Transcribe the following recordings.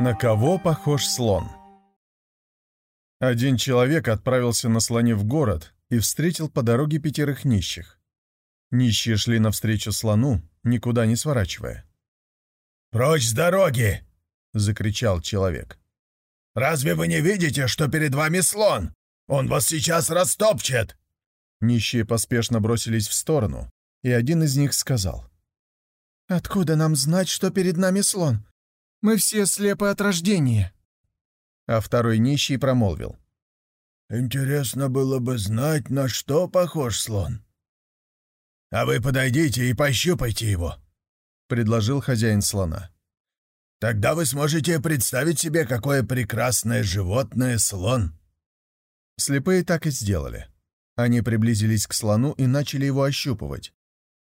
На кого похож слон? Один человек отправился на слоне в город и встретил по дороге пятерых нищих. Нищие шли навстречу слону, никуда не сворачивая. «Прочь с дороги!» — закричал человек. «Разве вы не видите, что перед вами слон? Он вас сейчас растопчет!» Нищие поспешно бросились в сторону, и один из них сказал. «Откуда нам знать, что перед нами слон? Мы все слепы от рождения». А второй нищий промолвил. «Интересно было бы знать, на что похож слон». «А вы подойдите и пощупайте его», — предложил хозяин слона. «Тогда вы сможете представить себе, какое прекрасное животное слон». Слепые так и сделали. Они приблизились к слону и начали его ощупывать.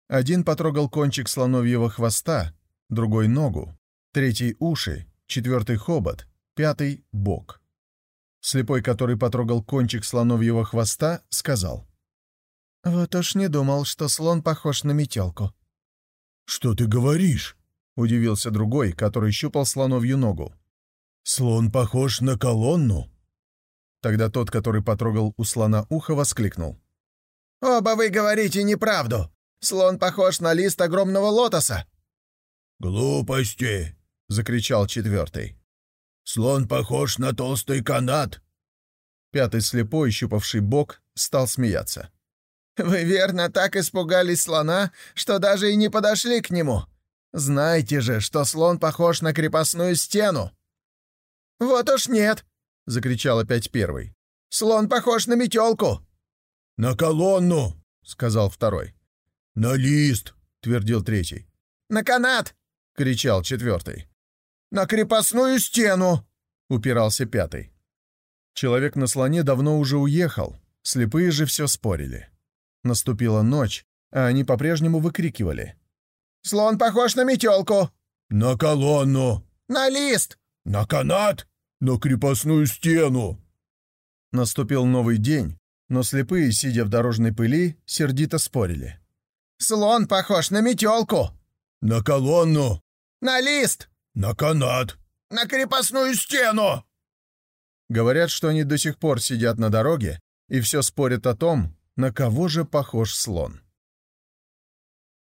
Один потрогал кончик слоновьего хвоста, другой — ногу, третий — уши, четвертый — хобот, пятый — бок. Слепой, который потрогал кончик слоновьего хвоста, сказал. «Вот уж не думал, что слон похож на метелку». «Что ты говоришь?» — удивился другой, который щупал слоновью ногу. «Слон похож на колонну». Тогда тот, который потрогал у слона ухо, воскликнул. «Оба вы говорите неправду! Слон похож на лист огромного лотоса!» «Глупости!» — закричал четвертый. «Слон похож на толстый канат!» Пятый слепой, щупавший бок, стал смеяться. «Вы верно так испугались слона, что даже и не подошли к нему. Знаете же, что слон похож на крепостную стену!» «Вот уж нет!» — закричал опять первый. «Слон похож на метелку!» «На колонну!» — сказал второй. «На лист!» — твердил третий. «На канат!» — кричал четвертый. «На крепостную стену!» — упирался пятый. Человек на слоне давно уже уехал, слепые же все спорили. Наступила ночь, а они по-прежнему выкрикивали. «Слон похож на метелку!» «На колонну!» «На лист!» «На канат!» «На крепостную стену!» Наступил новый день, но слепые, сидя в дорожной пыли, сердито спорили. «Слон похож на метелку!» «На колонну!» «На лист!» «На канат!» «На крепостную стену!» Говорят, что они до сих пор сидят на дороге и все спорят о том, на кого же похож слон.